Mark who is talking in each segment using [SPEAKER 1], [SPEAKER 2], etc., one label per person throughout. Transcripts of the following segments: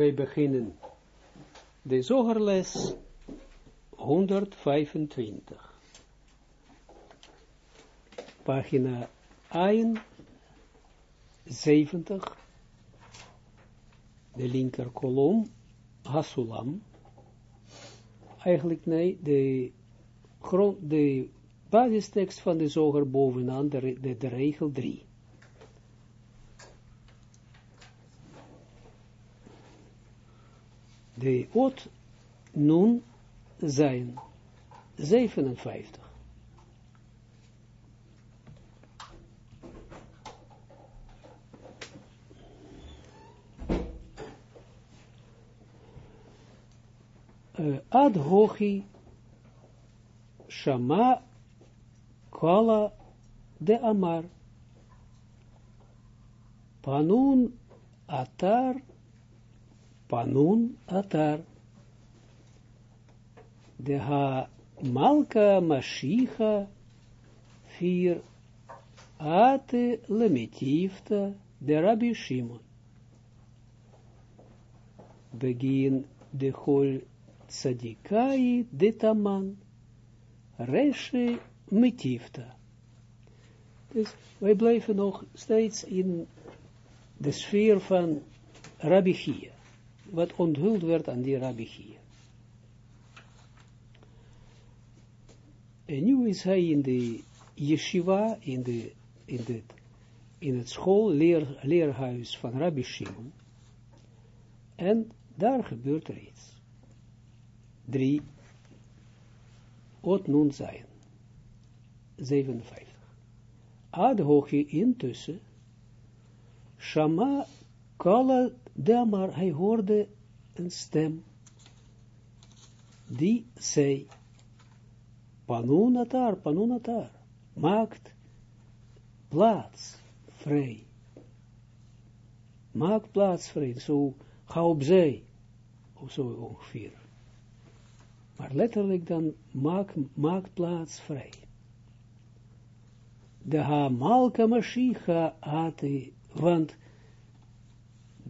[SPEAKER 1] wij beginnen de zogerles 125. Pagina 71, de linker kolom, Hasulam. Eigenlijk nee, de, de basistekst van de zoger bovenaan, de, de, de regel 3. De ot nun zijn 57. Uh, ad hochi shama kala de amar panun atar Panun atar. De ha malka mashicha vier ate lemitifta de Rabbi Shimon. Begin de hol tzadikai de taman reshe metifta. Dus wij blijven nog steeds in de sfeer van Rabbi wat onthuld werd aan die rabbi. En nu is hij in de yeshiva, in, de, in, de, in het school, leer, leerhuis van Rabbi Shimon. En daar gebeurt er iets. Drie, ot nun zijn. 57. Ad hoogje intussen, Shama kala maar hij hoorde een stem, die zei, Panunatar, Panunatar, maakt plaats vrij. Maak plaats vrij, zo ga op zee, of zo ongeveer. Maar letterlijk dan, maak, maak plaats vrij. De ha malka mashiach had, want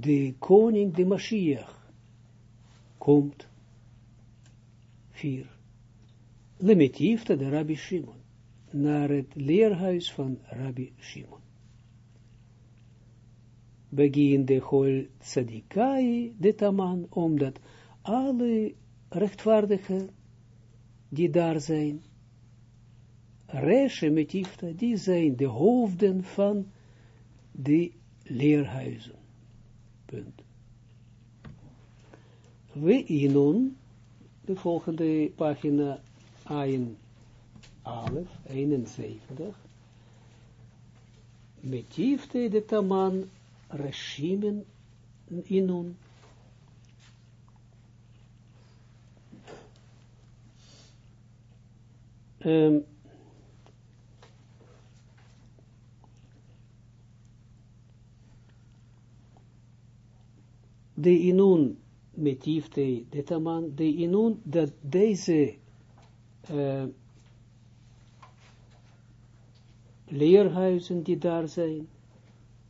[SPEAKER 1] de koning, de Mashiach, komt. Vier. Limitiefte de Rabbi Shimon. Naar het leerhuis van Rabbi Shimon. Begin de hol tzadikai de taman, omdat alle rechtvaardigen die daar zijn, reshe metifta, die zijn de hoofden van de leerhuizen. Punt. We inun, de volgende pagina, Ayin Alef, 71, metifte de taman reshimen inun. Um, de inun metifte de taman, de inun, dat deze uh, leerhuizen die daar zijn,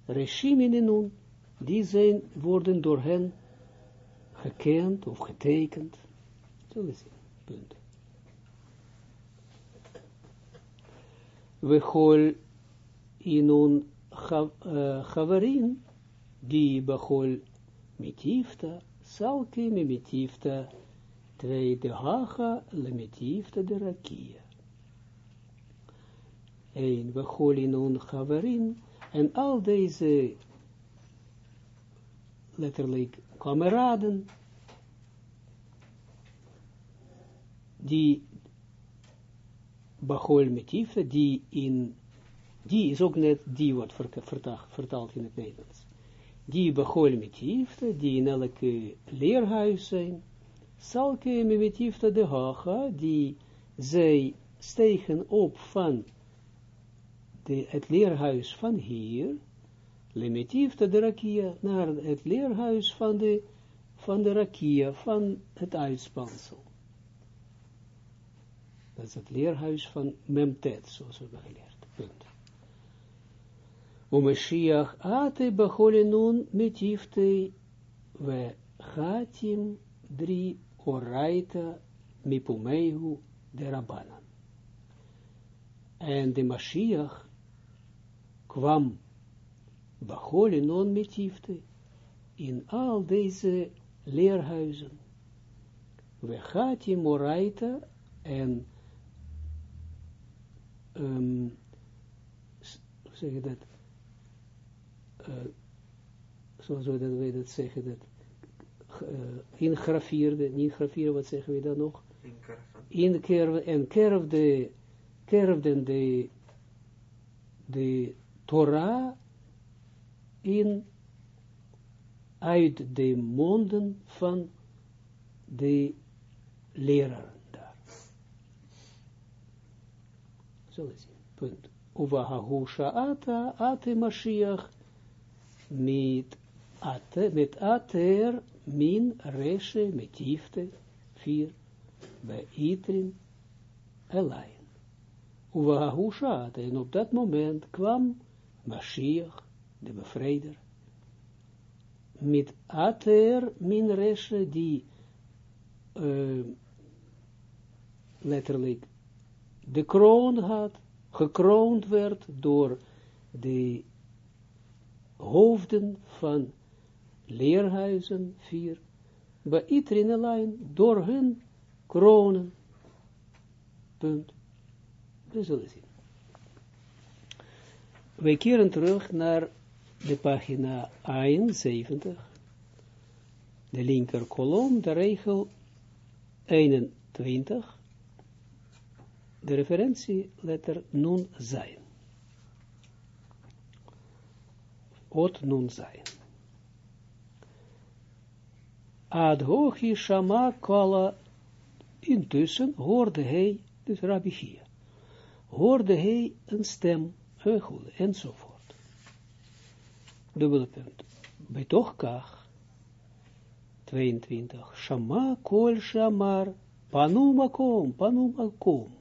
[SPEAKER 1] regime inun, die zijn, worden door hen gekend of getekend. Zo is het, punt. We hol inun chavarin, die behol mitifta, salki me mitifta, twee de haga, le mitifta de rakia. Een, we on chavarin, en al deze, letterlijk, kameraden, die Bachol metifta, die in, die is ook net die wordt vertaald in het Nederlands die bechol metifte, die in elke leerhuis zijn, salke metifte de haga, die zij stegen op van de, het leerhuis van hier, limitiefte de rakia, naar het leerhuis van de, van de rakia, van het uitspansel. Dat is het leerhuis van Memtet, zoals we hebben geleerd. Punt. Mashiach ate bacholinun metifte we chatim drie oraita mipumeihu de Rabbanan. En de Mashiach kwam Bachol non metifte in al deze leerhuizen. We gaat je moraita en um, zeg je dat, zoals we dat, we dat zeggen, dat uh, niet grafieren, wat zeggen we dan nog? Inkerven. en kerfde, kerfden de, de Torah in uit de monden van de leraar daar. Zo is het. Punt. Uvahahu sha'ata ate Mashiach met ate, met ater min reshe metifte vier bij itrin elayin. Uvahahu sha'ata en op dat moment kwam Mashiach de bevrijder, met ater min reshe, die uh, letterlijk de kroon had, gekroond werd door de hoofden van leerhuizen, vier, bij iedereen lijn, door hun kronen. Punt. We zullen zien. Wij keren terug naar de pagina 71, de linker kolom, de regel 21, de referentie letter nun zijn. Ot nun zijn. Ad hochi shama kala, intussen hoorde hij, dus Rabbi Chia, hoorde hij een stem, enzovoort dubbele punt. Betochkach, 22, Shama kol shamar, panu makom, panu makom.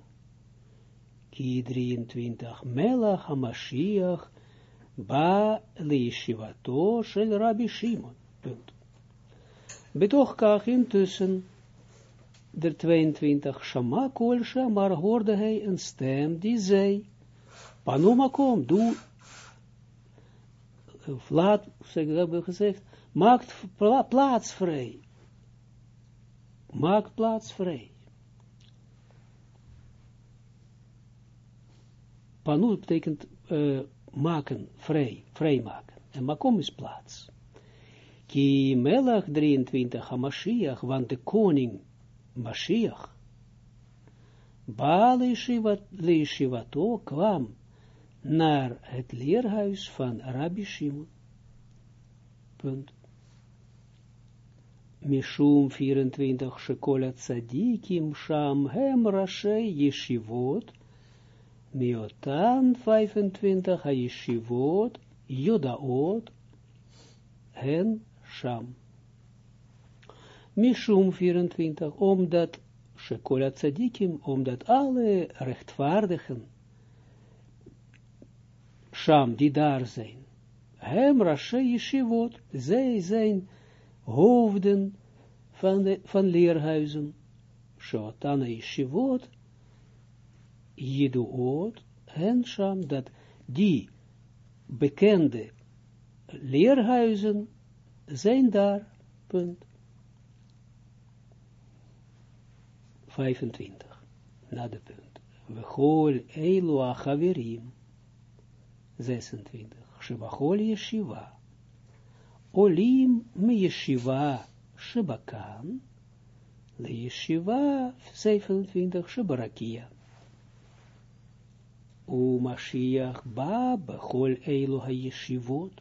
[SPEAKER 1] Ki 23, Melach HaMashiach, ba leishivato shel Rabbi Shimon. Punt. Betochkach intussen, der 22, Shama kol shamar, hoorde hij een stem die zei, panu makom, doe of laat, zeg, hebben gezegd, maakt plaats vrij. Maak plaats vrij. Panu betekent maken, vrij, vrij maken. En makom is plaats. Ki melach 23 HaMashiach, want de koning Mashiach, Baal Shivato kwam naar het leerhuis van Rabbi Shimon. Punt. Mishum 24, Shekola Tzadikim, Sham, Hem, Rashei, Yeshivot, Miotan 25, Yeshivot, Jodaot, Hen, Sham. Mishum 24, omdat Shekola Tzadikim, omdat alle rechtvaardigen, Sham, die daar zijn. Hem Rashe Yeshivot, zij zijn hoofden van, de, van leerhuizen. Shotana Yeshivot, Yiduot, en Sham, dat die bekende leerhuizen zijn daar, punt. 25, na de punt. We gooien Eloa Chaverim, 26. Shebachol yeshiva. Olim me yeshiva shebakan. Le yeshiva 27. Shebarakia. U Mashiach ba bechol eilu ha-yeshivot.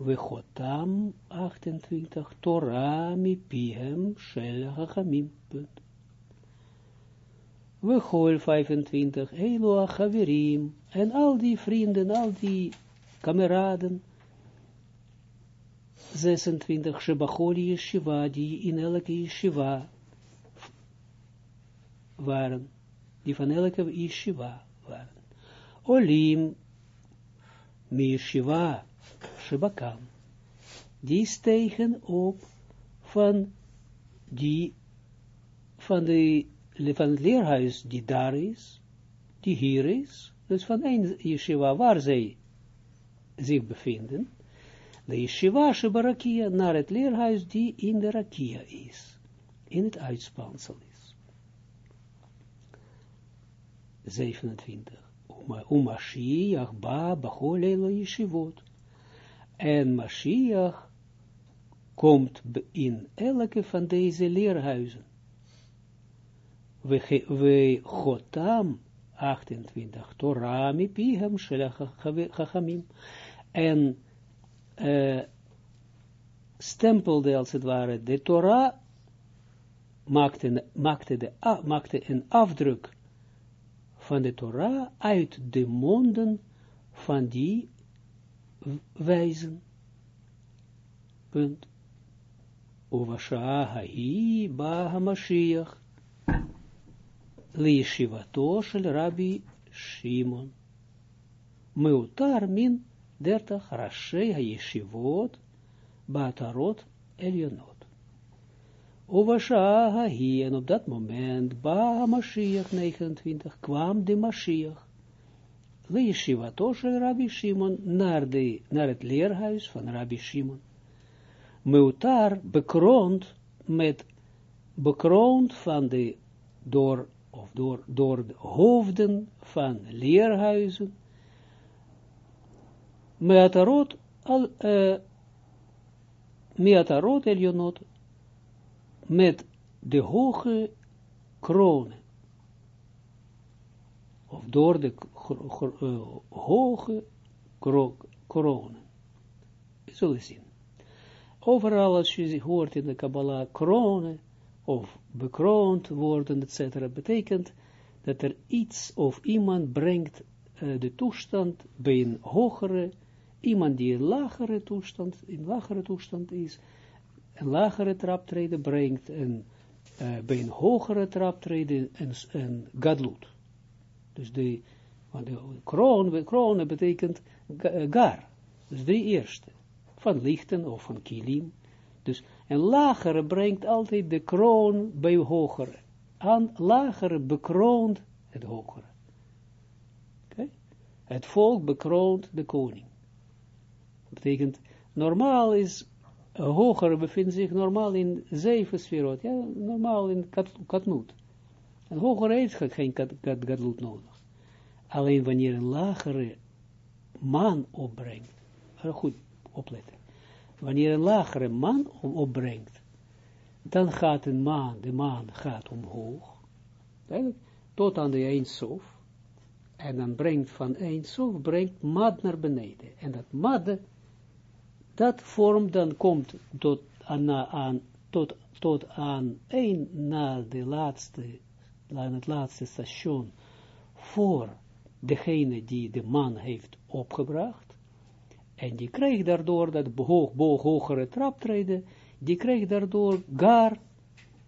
[SPEAKER 1] Vechotam 28. Torah mi pihem shel ha-chamim. Gooi 25, Eloa Chaverim, en al die vrienden, al die kameraden, 26, Shebacholi Yeshiva, die in elke Yeshiva waren, die van elke Yeshiva. Olim, mi Yeshiva, Shebakam, die stegen op van die, van, de, van het leerhuis die daar is, die hier is, dus van een yeshiva waar zij zich bevinden, de yeshiva shebarakia naar het leerhuis die in de rakia is, in het uitspansel is. 27. Umashiach ba bacholelo yeshivot. En Mashiach komt in elke van deze leerhuizen. We, we Chotam 28, Torah mi pihem chachamim. En uh, stempelde als het ware de Torah, maakte, maakte, de, maakte een afdruk van de Torah uit de monden van die wijzen. Punt. Uvasha ha'i ba ha-Mashiach liishivato shel Rabbi Shimon. Meutar min dertach rashei ha-yeshivot ba'atarot elionot. Uvasha ha'i, en op dat moment, ba ha-Mashiach 29, kwam de Mashiach. Liishivato shel Rabbi Shimon, naar, de, naar het leerhuis van Rabbi Shimon. Meutar bekroond met bekroond van de door of door, door de hoofden van leerhuizen Meatarot al uh, Meatarot elionot met de hoge kronen of door de uh, hoge kronen. We zullen zien. Overal als je hoort in de Kabbalah kronen, of bekroond worden, etc., betekent dat er iets of iemand brengt uh, de toestand bij een hogere, iemand die een lagere toestand, in lagere toestand is, een lagere traptreden brengt en uh, bij een hogere traptreden een, een. Dus de, want de kroon, kroon betekent gar, dus de eerste van lichten of van kilim. Dus een lagere brengt altijd de kroon bij hogere. Aan lagere bekroont het hogere. Het volk bekroont de koning. Dat betekent, normaal is, een hogere bevindt zich normaal in zeven sferot. Ja, normaal in kat, katnoot. Een hogere heeft geen kat, kat, nodig. Alleen wanneer een lagere man opbrengt. Goed, opletten. Wanneer een lagere man opbrengt, dan gaat een maan, de maan gaat omhoog, tot aan de eindsof, en dan brengt van eindsof, brengt mad naar beneden. En dat mad, dat vorm dan komt tot aan, aan, tot, tot aan een na de laatste, aan het laatste station, voor degene die de man heeft opgebracht, en die krijgt daardoor dat hoog, boog, hogere traptreden, die krijgt daardoor gar,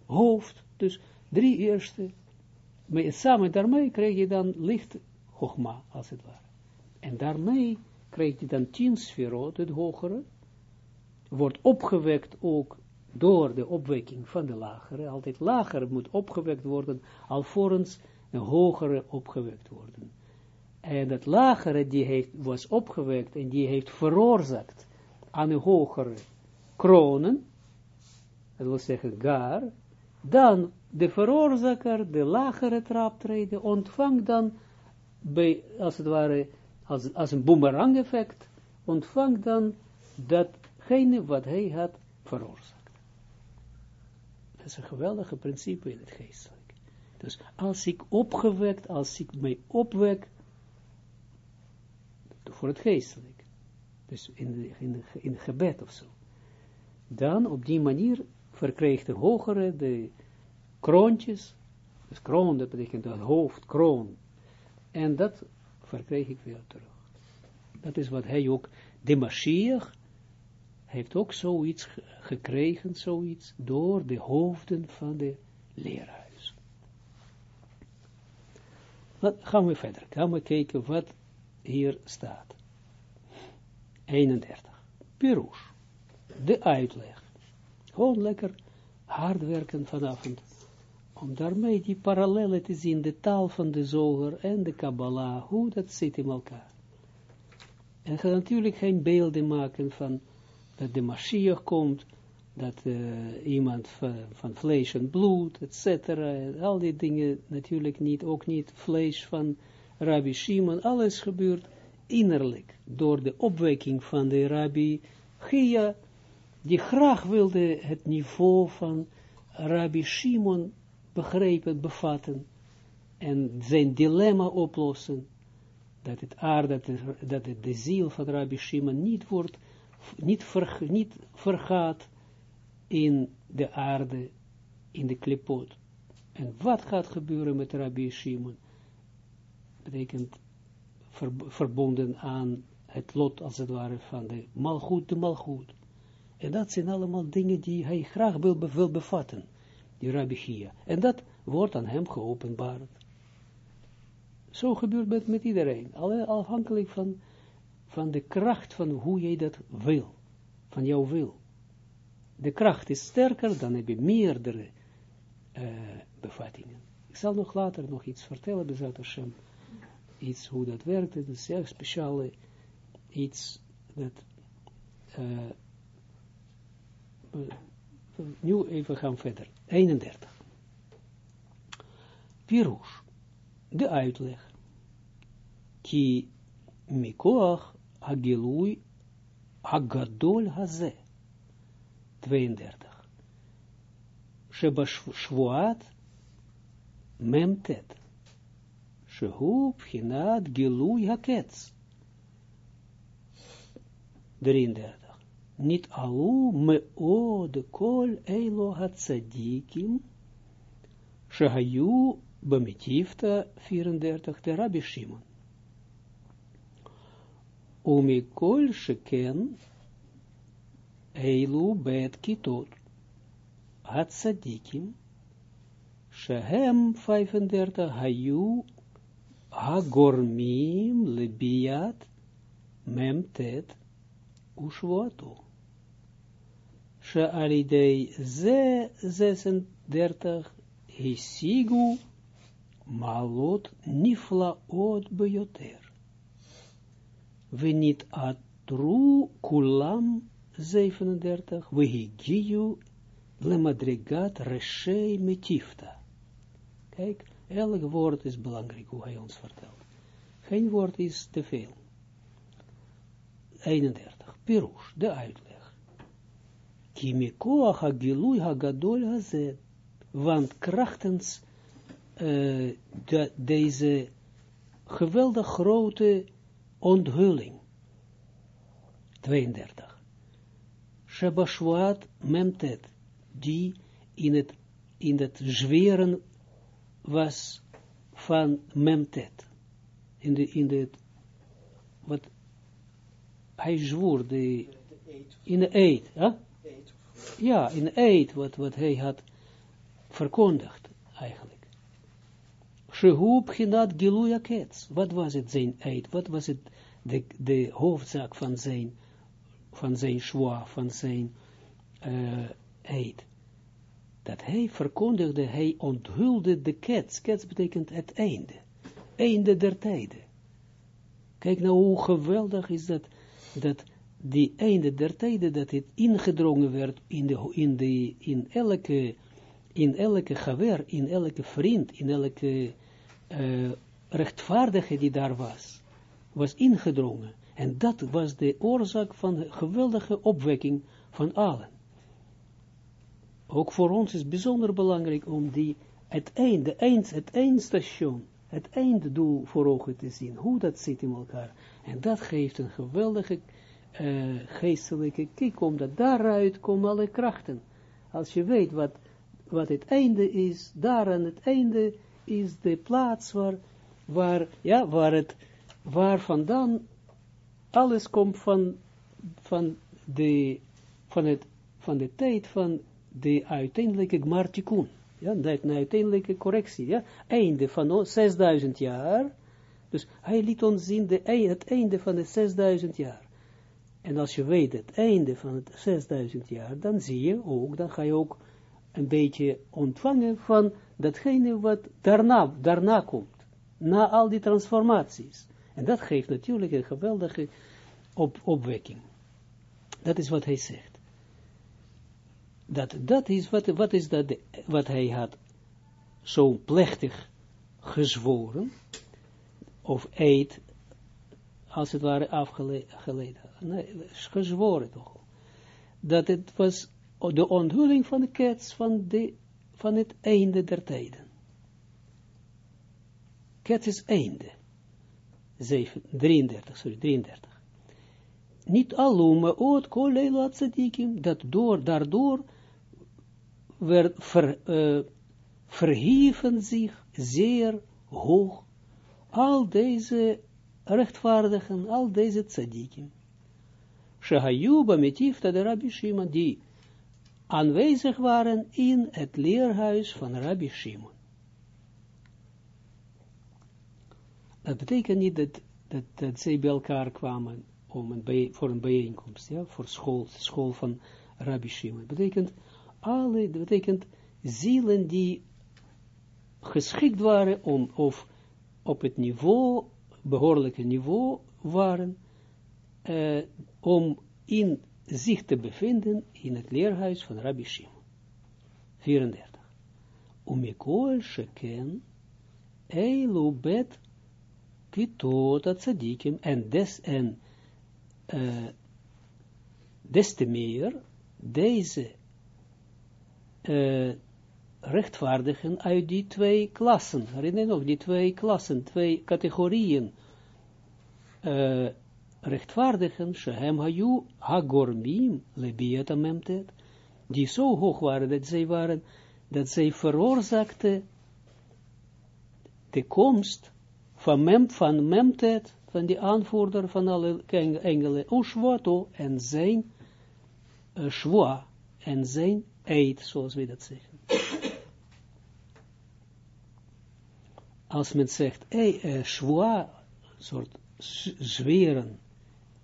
[SPEAKER 1] hoofd, dus drie eerste. Maar samen daarmee krijg je dan licht hoogma, als het ware. En daarmee krijg je dan tien sferot, het hogere, wordt opgewekt ook door de opwekking van de lagere. Altijd lager moet opgewekt worden, alvorens een hogere opgewekt worden. En het lagere die heeft, was opgewekt en die heeft veroorzaakt aan een hogere kronen, dat wil zeggen gar, dan de veroorzaker, de lagere traptreden, ontvangt dan, bij, als het ware, als, als een boomerang effect, ontvangt dan datgene wat hij had veroorzaakt. Dat is een geweldige principe in het geestelijk. Dus als ik opgewekt, als ik mij opwek, voor het geestelijk. Dus in, in, in gebed of zo. Dan op die manier verkrijgt de hogere de kroontjes. Dus kroon, dat betekent het hoofd, kroon. En dat verkrijg ik weer terug. Dat is wat hij ook, de heeft ook zoiets gekregen, zoiets, door de hoofden van de leraars. Dan gaan we verder. Gaan we kijken wat hier staat. 31. Pirush. De uitleg. Gewoon lekker hard werken vanavond. Om daarmee die parallellen te zien, de taal van de zoger en de Kabbalah, hoe dat zit in elkaar. En ga natuurlijk geen beelden maken van dat de Mashiach komt, dat uh, iemand van, van, vlees en bloed, et cetera, al die dingen natuurlijk niet, ook niet vlees van Rabbi Shimon, alles gebeurt innerlijk, door de opwekking van de Rabbi Gia, die graag wilde het niveau van Rabbi Shimon begrijpen, bevatten, en zijn dilemma oplossen, dat het aarde, dat, het, de ziel van Rabbi Shimon niet wordt, niet, ver, niet vergaat in de aarde, in de klipot. En wat gaat gebeuren met Rabbi Shimon? Betekent verbonden aan het lot, als het ware, van de malgoed, de malgoed. En dat zijn allemaal dingen die hij graag wil, wil bevatten, die Rabbi Gia. En dat wordt aan hem geopenbaard. Zo gebeurt het met iedereen, afhankelijk van, van de kracht van hoe jij dat wil, van jouw wil. De kracht is sterker, dan heb je meerdere uh, bevattingen. Ik zal nog later nog iets vertellen, bezat Hashem, iets hoe dat werkt, het is echt speciale iets dat uh, nu even gaan verder. 31. Pirush de uitleg. Ki mikoach agilui agadol haze. 32. Shebashvuat memtet. Shehu pchinat gilui hakets. 33. Niet alu me kol eilo hatzadikim. Shehayu Bamitifta 34, de. Umikol sheken eilu bet kitot hatsadikim shehem 35 hayu hagormim lebiat memtet ushvoto. Shealidei ze 36 hisigu malot nifla od We niet atru kulam 37, we higiu le madrigat reshei metifta. Kijk, elk woord is belangrijk, hoe hij ons vertelt. Geen woord is te veel. 31. Pirush, de uitleg. Kimikoach hagilui hagadol hazet. Want krachtens uh, de, deze geweldig grote onthulling. 32. Shabashwaat memtet, die in het, in het zweren was van memtet. In de, in de, wat, hij zwoer, de, in de eed, huh? ja, in eed, wat, wat hij had verkondigd, eigenlijk. Shehu Pchinat Giluya Kets. Wat was het zijn eid? Wat was het de, de hoofdzaak van zijn, van zijn schwa, van zijn uh, eid? Dat hij verkondigde, hij onthulde de kets. Kets betekent het einde. Einde der tijden. Kijk nou hoe geweldig is dat, dat die einde der tijden, dat het ingedrongen werd in, de, in, in elke, in elke gewer, in elke vriend, in elke uh, rechtvaardige die daar was, was ingedrongen. En dat was de oorzaak van de geweldige opwekking van allen. Ook voor ons is bijzonder belangrijk om die, het einde, eind, het eindstation, het einddoel voor ogen te zien, hoe dat zit in elkaar. En dat geeft een geweldige uh, geestelijke kick, omdat daaruit komen alle krachten. Als je weet wat, wat het einde is, daar aan het einde is de plaats waar, waar, ja, waar het, waar vandaan alles komt van, van de, van het, van de tijd van de uiteindelijke gmartikun. Ja, de, de uiteindelijke correctie, ja, einde van 6000 jaar. Dus hij liet ons zien de, het einde van de 6000 jaar. En als je weet het einde van het 6000 jaar, dan zie je ook, dan ga je ook een beetje ontvangen van datgene wat daarna, daarna komt. Na al die transformaties. En dat geeft natuurlijk een geweldige op, opwekking. Dat is wat hij zegt. Dat, dat is, wat, wat is dat, wat hij had zo plechtig gezworen, of eet, als het ware afgeleden. Nee, gezworen toch. Dat het was de onthulling van de kets van, de, van het einde der tijden. Kets is einde. 7, 33, sorry, 33. Niet allume oot kolela tzadikim, dat door, daardoor werd ver, uh, verhieven zich zeer hoog al deze rechtvaardigen, al deze tzadikim. Shahayuba metifta de Rabbi Shimon, die aanwezig waren in het leerhuis van Rabbi Shimon. Dat betekent niet dat, dat, dat zij bij elkaar kwamen om een voor een bijeenkomst, ja, voor school, school van Rabbi Shimon. Dat betekent, alle, dat betekent zielen die geschikt waren om, of op het niveau, behoorlijke niveau waren, uh, om in zich te bevinden in het leerhuis van Rabbi Shimon. 34. Umikol sheken eilu bet kitot tzadikim en des en uh, des te meer deze uh, rechtvaardigen uit die twee klassen, herinner nog, die twee klassen, twee categorieën, uh, rechtvaardigen, shehem hayu hagormim die zo hoog waren, dat zij waren, dat zij veroorzaakten de komst van, mem, van memtet, van die aanvoerder van alle engelen, Ushwato, en zijn uh, shwa, en zijn eid, zoals we dat zeggen. Als men zegt, hey, uh, shwa, soort zweren,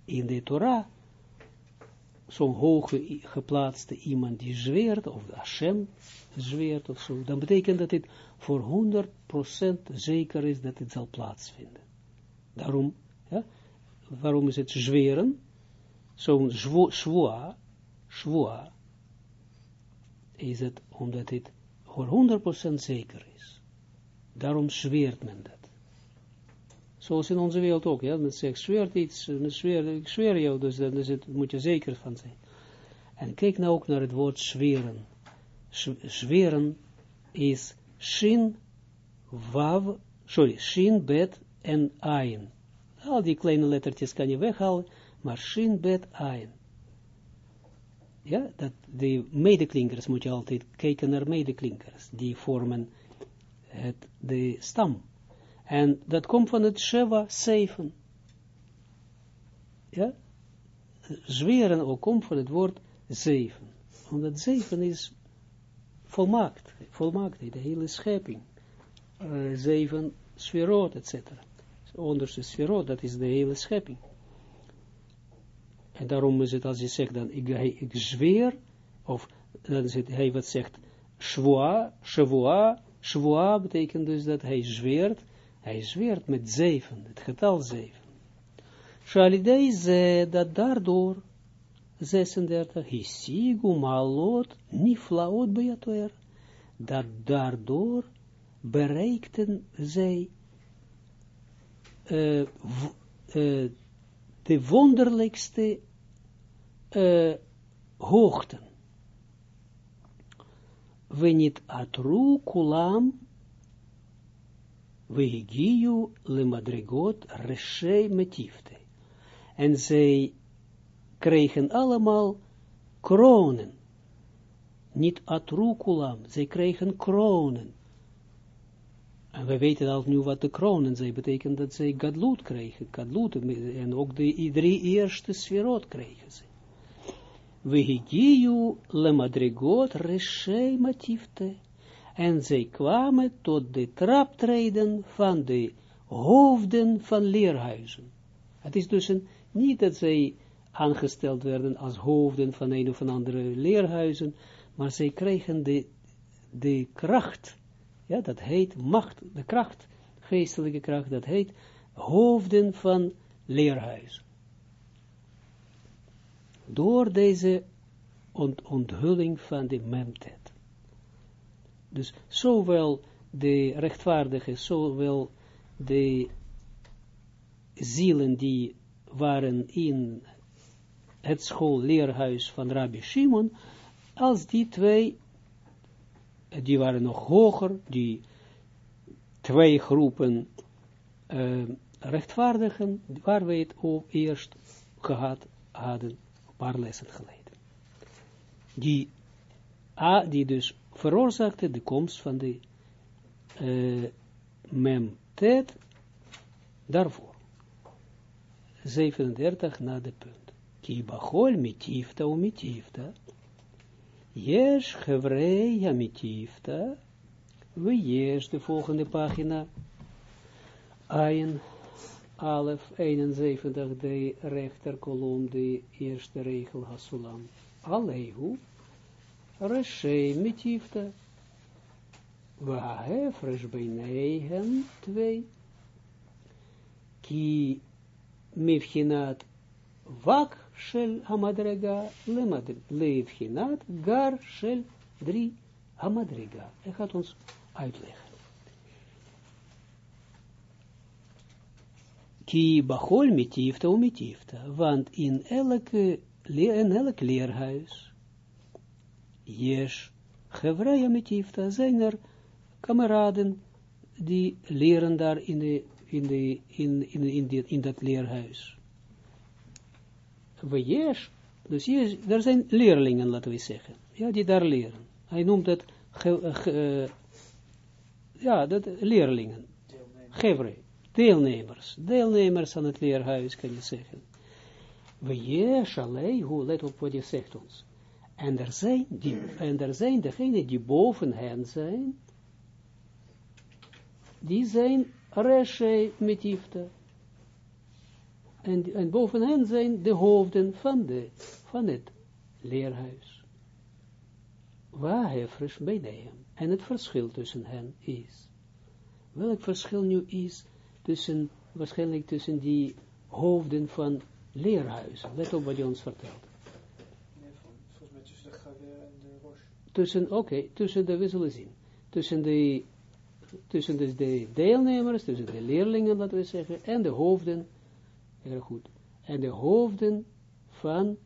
[SPEAKER 1] in de Torah, zo'n hoge geplaatste iemand die zweert, of Hashem zweert of zo, dan betekent dat het voor 100% zeker is dat het zal plaatsvinden. Daarom, ja, waarom is het zweren? Zo'n schwa, schwa, is het omdat het voor 100% zeker is. Daarom zweert men dat. Zoals in onze wereld ook, ja, men zegt, zweert iets, men zweert, ik zweer jou, dus is het, moet je zeker van zijn. En kijk nou ook naar het woord zweren. Zweren is shin, wav, sorry, shin, bet en ayin. Al die kleine lettertjes kan je weghalen, maar shin, bet, ayin. Ja, dat de medeklinkers moet je altijd kijken naar medeklinkers. Die vormen het, de stam en dat komt van het Sheva, zeven. Ja? Zweren ook komt van het woord zeven. Omdat zeven is volmaakt. Volmaakt, de hele schepping. Uh, zeven sferot, etc. Onderste sferot, dat is de hele schepping. En daarom is het als je zegt dan, ik, ik zweer, of dan is hij wat zegt, shvoa, shvoa, shvoa betekent dus dat hij zweert, hij zweert met zeven, het getal zeven. Shalidei ze dat daardoor, 36, hisigu malot niflaot bejatoer, dat daardoor bereikten zij uh, uh, de wonderlijkste uh, hoogten. We niet atru kulam Vehigiu le madrigot reshe metifte. En zij kregen allemaal kronen. Niet atrukulam, zij kregen kronen. En we weten al nu wat de kronen zijn, betekent dat zij gadloed kregen, gadloed, en ook de drie eerste sferot kregen ze. Vehigiu le madrigot reshe metifte en zij kwamen tot de traptreden van de hoofden van leerhuizen. Het is dus een, niet dat zij aangesteld werden als hoofden van een of andere leerhuizen, maar zij kregen de, de kracht, ja, dat heet macht, de kracht, geestelijke kracht, dat heet hoofden van leerhuizen. Door deze ont onthulling van de memtet. Dus zowel de rechtvaardige, zowel de zielen die waren in het schoolleerhuis van Rabbi Shimon, als die twee, die waren nog hoger, die twee groepen uh, rechtvaardigen, waar we het ook eerst gehad hadden, een paar lessen geleden. Die, A, die dus veroorzaakte de komst van de uh, memtet daarvoor. 37 na de punt. Ki bachol mitifta u mitifta. Yesh gevreja mitifta. We de volgende pagina. Ayin Alef 71, de rechterkolom, de eerste regel Hasulam. Alehu, Reshei mitifta. Wahefresh beineihem, twee. Ki mivchinat vak shel hamadrega leivchinat gar shel drie hamadrega. Hij gaat ons uitleggen. Ki bachol mitifta o mitifta, want in elke, in elk leerhuis, yes, gevraya mitifta, zijn er kameraden die leren daar in, de, in, de, in, in, in, in dat leerhuis. We dus er zijn leerlingen, laten we zeggen, ja, die daar leren. Hij noemt het, ge, ja, dat leerlingen, gevre, deelnemers, deelnemers aan het leerhuis, kan je zeggen. We yes, alleen, hoe, let op wat je zegt ons. En er zijn, die, en er zijn degenen die boven hen zijn, die zijn reshe metifta. En, en boven hen zijn de hoofden van, de, van het leerhuis. Waar hefres bij En het verschil tussen hen is. Welk verschil nu is tussen, waarschijnlijk tussen die hoofden van leerhuizen. Let op wat je ons vertelt.
[SPEAKER 2] Nee, volgens mij tussen de Gaver en de Roche.
[SPEAKER 1] Tussen, oké, okay, tussen de, we zullen zien. Tussen de tussen dus de deelnemers, tussen de leerlingen, laten we zeggen, en de hoofden, heel goed, en de hoofden van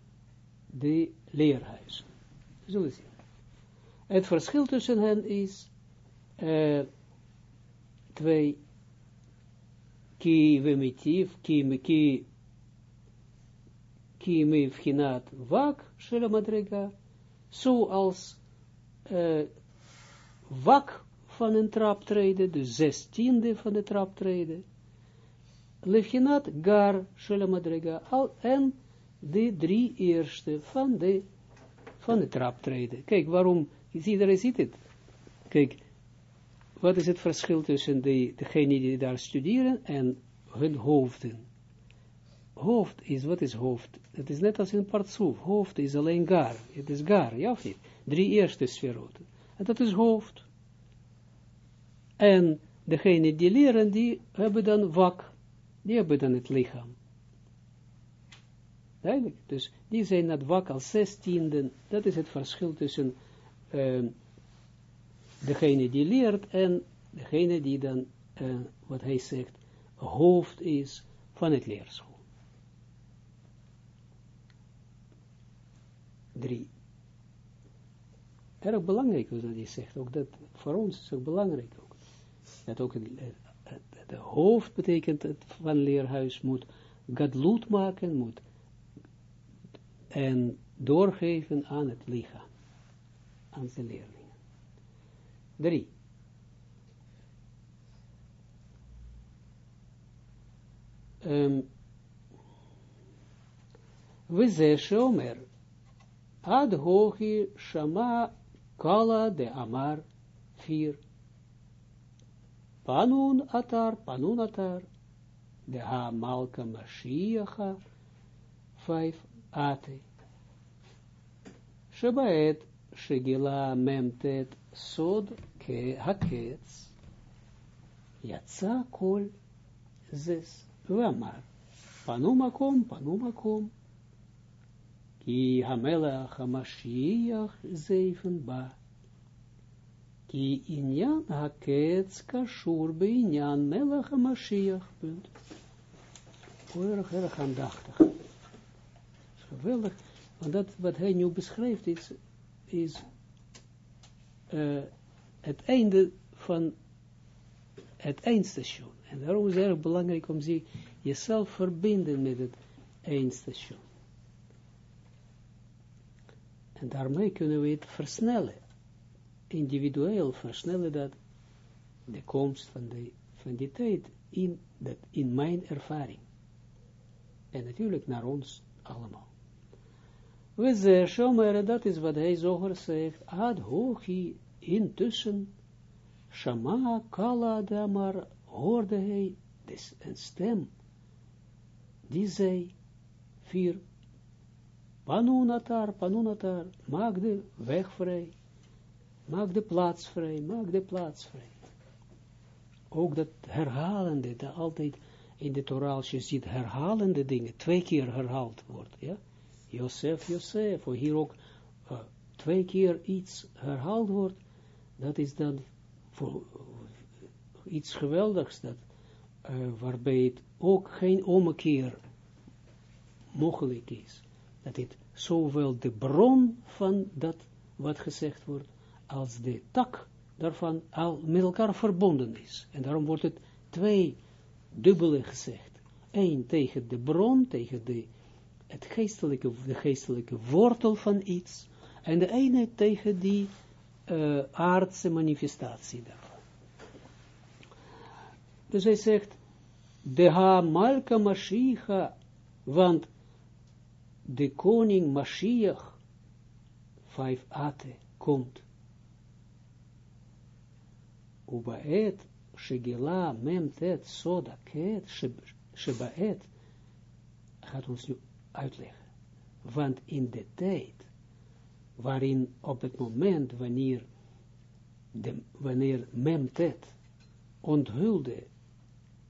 [SPEAKER 1] de leerhuizen. Zullen we zien. Het verschil tussen hen is uh, twee, ki vemitiv, ki, ki, ki mevchinat wak, shela madrega, zoals uh, wak van een traptreden, de zestiende van de traptreden. Lefhinat gar shelamadrega, en de drie eerste van de, van de traptreden. Kijk, waarom, iedereen ziet het. Kijk, wat is het verschil tussen de, degenen die daar studeren en hun hoofden? Hoofd is, wat is hoofd? Het is net als in partsoef. Hoofd is alleen gar. Het is gar, ja of niet? Drie eerste sferoten. En dat is hoofd. En degene die leren, die hebben dan wak, die hebben dan het lichaam. Duidelijk. Dus die zijn het wak als zestiende. Dat is het verschil tussen uh, degene die leert en degene die dan, uh, wat hij zegt, hoofd is van het leerschool. Drie. Erg belangrijk wat hij zegt. Ook dat voor ons is ook belangrijk dat ook het, hoofd betekent het van leerhuis moet gadloed maken, moet en doorgeven aan het lichaam, aan zijn leerlingen. Drie. Um, we ze shomer ad hochi shama kala de amar vier Panun atar, panun atar, de ha malka Mashiacha, vijf, ate. Shebaet shegila memtet sod ke hakets. Yatsa kol zes. Wamar. Panu makom, panu makom. Ki hamela hamashiach zeven ba. Ki inyan hakets kashur be inyan melach hamashiach. Punt. Erg, erg aandachtig. Geweldig. Want dat wat hij nu beschrijft is, is uh, het einde van het eindstation. En daarom is het erg belangrijk om zich jezelf verbinden met het eindstation. En daarmee kunnen we het versnellen. Individueel versnellen dat de komst van, de, van die tijd in, dat, in mijn ervaring. En natuurlijk naar ons allemaal. We zeggen, Shomer, dat is wat hij zoger zegt, ad hochi, intussen, Shama kala damar, hoorde hij dus een stem, die zei, vier, panunatar, panunatar, maak de weg vrij, maak de plaats vrij, maak de plaats vrij. Ook dat herhalende, dat altijd in de Torah, als je ziet herhalende dingen, twee keer herhaald wordt, ja, Josef, Josef, of hier ook uh, twee keer iets herhaald wordt, dat is dan voor, uh, iets geweldigs, dat, uh, waarbij het ook geen ommekeer mogelijk is. Dat het zowel de bron van dat wat gezegd wordt, als de tak daarvan al met elkaar verbonden is. En daarom wordt het twee dubbele gezegd. Eén tegen de bron, tegen de het geestelijke, de geestelijke wortel van iets, en de ene tegen die uh, aardse manifestatie daarvan. Dus hij zegt, de ha malka Mashiach, want de koning Mashiach, vijf ate, komt. Ubaet, shegila, memtet, soda, ket, shebaet, gaat ons nu uitleggen. Want in de tijd, waarin op het moment, wanneer, de, wanneer Memtet onthulde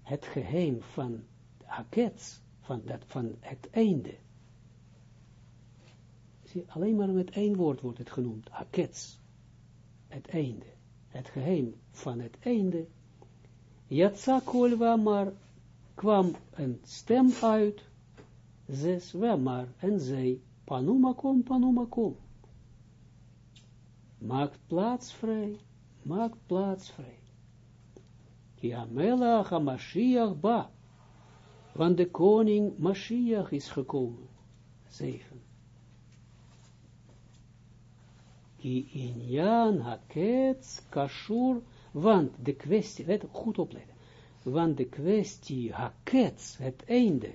[SPEAKER 1] het geheim van Hakets, van, dat, van het einde, alleen maar met één woord wordt het genoemd, Hakets, het einde, het geheim van het einde, Yatsa kolwa kwam een stem uit, zes, maar en zij, panumakom, panumakom. Maakt plaats vrij, maakt plaats vrij. Ja, Melach Mashiach ba, want de koning Mashiach is gekomen. Zeven. Ki inyan hakets kashur, want de kwestie, let goed opletten, want de kwestie hakets, het einde,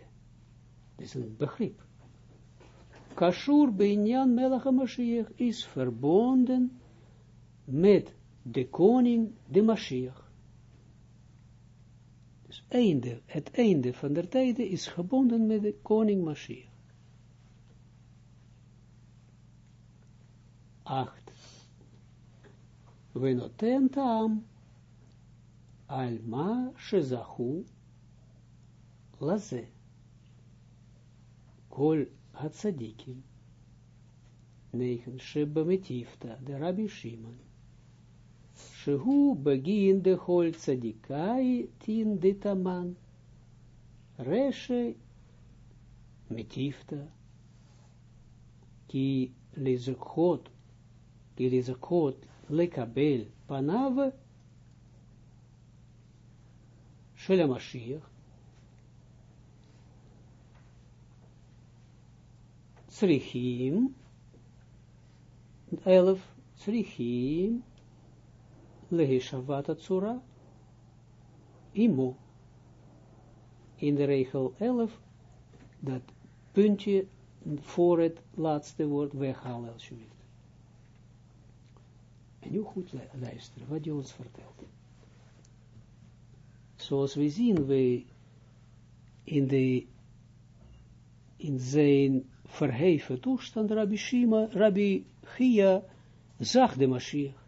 [SPEAKER 1] is een begrip. Kashur Binyan Melach Mashiach is verbonden met de koning, de Mashiach. Dus einde, het einde van der tijden is gebonden met de koning Mashiach. 8. Venoten tam alma shezahu laze kol hatzadikim. 9. Sheba metifta, de Rabbi Shimon. Shehu begin de hol tzadikai tin ditaman. Reshe metifta. Ki lizakot, ki lizakot lekabel panav shel Mashiach. Srichim, elf, Srichim, Lehishavat Atsura, Imo. In de regel 11, dat puntje voor het laatste woord weghalen, alsjeblieft. Nu goed luisteren, wat je ons vertelt. Zoals we zien, we in de in zijn verheven toestand, Rabbi Shima, Rabbi Chia, zag de Mashiach.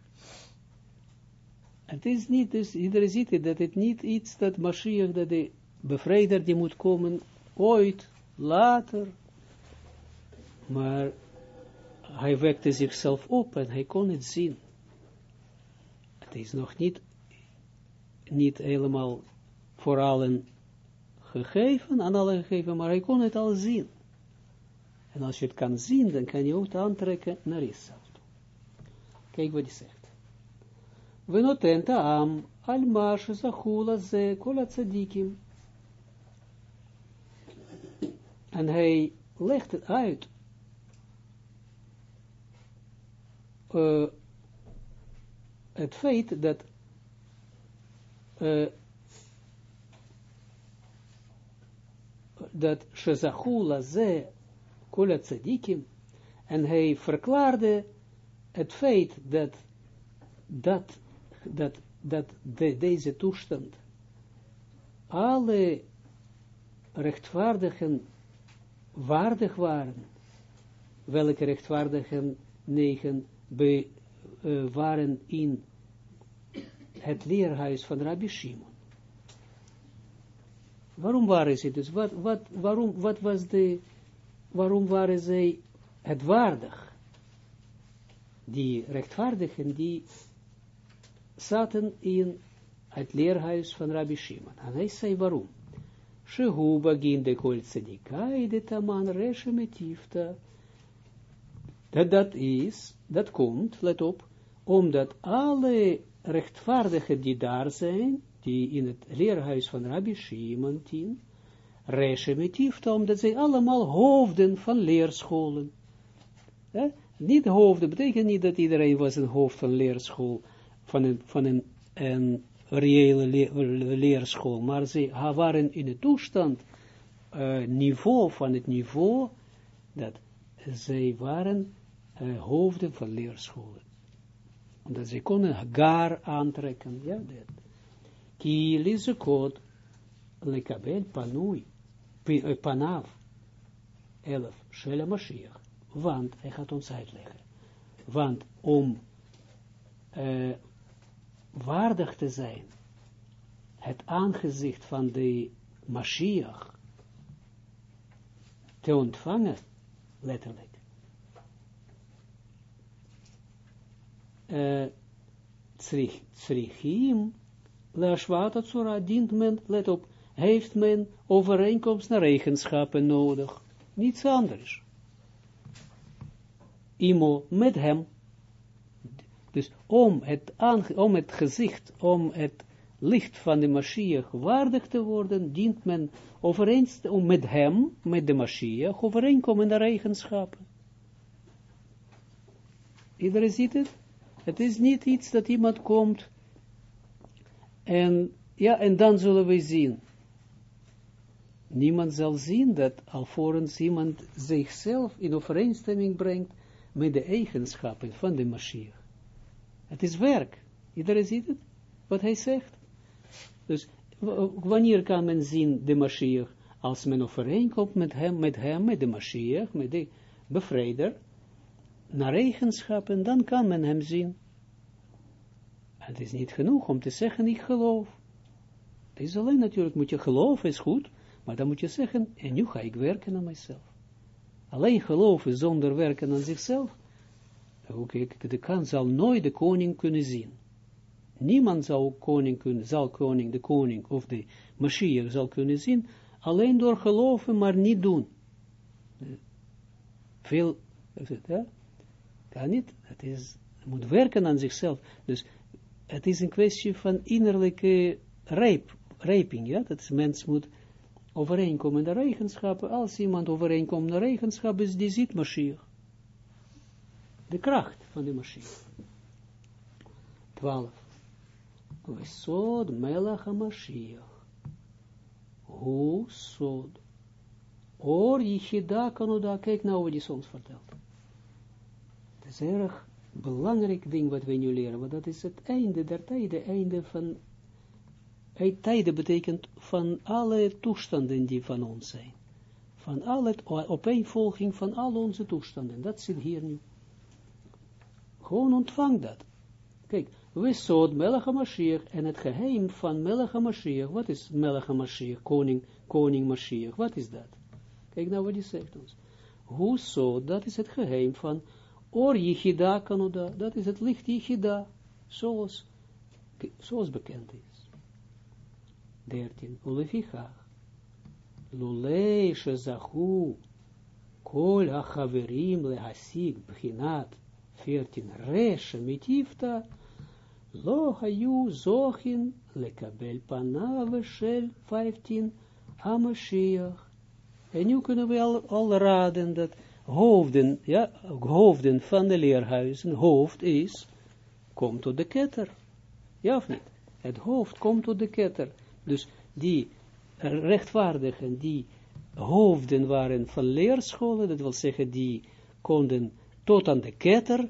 [SPEAKER 1] Het is niet, dus iedereen ziet het, dat het niet iets dat Mashiach, dat de bevrijder die moet komen, ooit, later, maar hij wekte zichzelf op en hij kon het zien. Het is nog niet, niet helemaal voor allen gegeven, aan allen gegeven, maar hij kon het al zien. En als je het kan zien, dan kan je ook aantrekken naar jezelf. Kijk wat hij zegt. We noten am al mash zachula ze kol tzadikim. En hij legt het uit uh, het feit dat uh, dat Shezachula ze kol tzadikim en hij verklaarde het feit dat dat, dat, dat de, deze toestand alle rechtvaardigen waardig waren, welke rechtvaardigen negen be, uh, waren in het leerhuis van Rabbi Shimon. Waarom waren ze dus? Wat, wat, waarom, wat was de, waarom waren zij het waardig? Die rechtvaardigen, die zaten in het leerhuis van Rabbi Shimon. En hij zei waarom? Shehu de kol tzedikai de taman reshemetifta. Dat dat is, dat komt, let op, omdat alle rechtvaardigen die daar zijn, die in het leerhuis van Rabbi Shimon tien, reshemetifta, omdat zij allemaal hoofden van leerscholen. Eh? Niet hoofden, betekent niet dat iedereen was een hoofd van leerschool, van een, van een, een reële leerschool, maar ze waren in het toestand, uh, niveau van het niveau, dat zij waren uh, hoofden van leerscholen. Omdat ze konden gar aantrekken, ja, dat. Ki lizekot lekabel panui, eh, panav, elf, shele Mashiach. Want, hij gaat ons uitleggen, want om uh, waardig te zijn, het aangezicht van de Mashiach te ontvangen, letterlijk. Tsrichim, Lashwata Tsura, dient men, let op, heeft men overeenkomst naar eigenschappen nodig. Niets anders. Imo, met hem, dus om het, om het gezicht, om het licht van de Mashiach waardig te worden, dient men overeenst, om met hem, met de Mashiach, overeenkomende eigenschappen. Iedereen ziet het? Het is niet iets dat iemand komt en, ja, en dan zullen we zien. Niemand zal zien dat alvorens iemand zichzelf in overeenstemming brengt met de eigenschappen van de Mashiach. Het is werk. Iedereen ziet het? Wat hij zegt. Dus wanneer kan men zien de Mashiach? Als men overeenkomt met hem, met hem, met de Mashiach, met de bevrijder, naar eigenschappen, dan kan men hem zien. Het is niet genoeg om te zeggen, ik geloof. Het is alleen natuurlijk, moet je geloven, is goed, maar dan moet je zeggen, en nu ga ik werken aan mijzelf. Alleen geloven zonder werken aan zichzelf, Oké, de kan zal nooit de koning kunnen zien. Niemand zal koning kunnen, zal koning, de koning of de Mashiach zal kunnen zien, alleen door geloven, maar niet doen. Veel, ja, kan niet, het is, moet werken aan zichzelf. Dus het is een kwestie van innerlijke rijp, rijping, ja, dat mens moet overeenkomen naar eigenschappen. Als iemand overeenkomt naar eigenschappen, is die ziet Mashiach de kracht van de machine. 12. Sod melach HaMashiach. Hu sod. Or yichida kanoda. Kijk nou wat hij ons vertelt. Is erg belangrijk ding wat we nu leren. Want dat is het einde der tijden. Einde van... Tijden betekent van alle toestanden die van ons zijn. van al het opeenvolging van al onze toestanden. Dat zit hier nu. Gewoon ontvang dat. Kijk, we zouden Melech Mashiach en het geheim van Melech. Wat is Melech koning, koning Mashiach? Wat is dat? Kijk nou wat hij zegt ons. Hoezo, dat is het geheim van Or Yichida Kanoda, dat is het licht Yichida, zoals, zoals bekend is. 13. Ulefichach. Lulei shezachu kol hachaverim lehasig bchinat 14. Reshe mitifta lo hayu zochin lekabel panav shel 15. Hamashiach. En nu kunnen we al raden dat hoofden, ja, hoofden van de leerhuizen, hoofd is, komt tot de ketter. Ja of niet? Het hoofd komt tot de ketter. Dus die rechtvaardigen, die hoofden waren van leerscholen, dat wil zeggen, die konden tot aan de ketter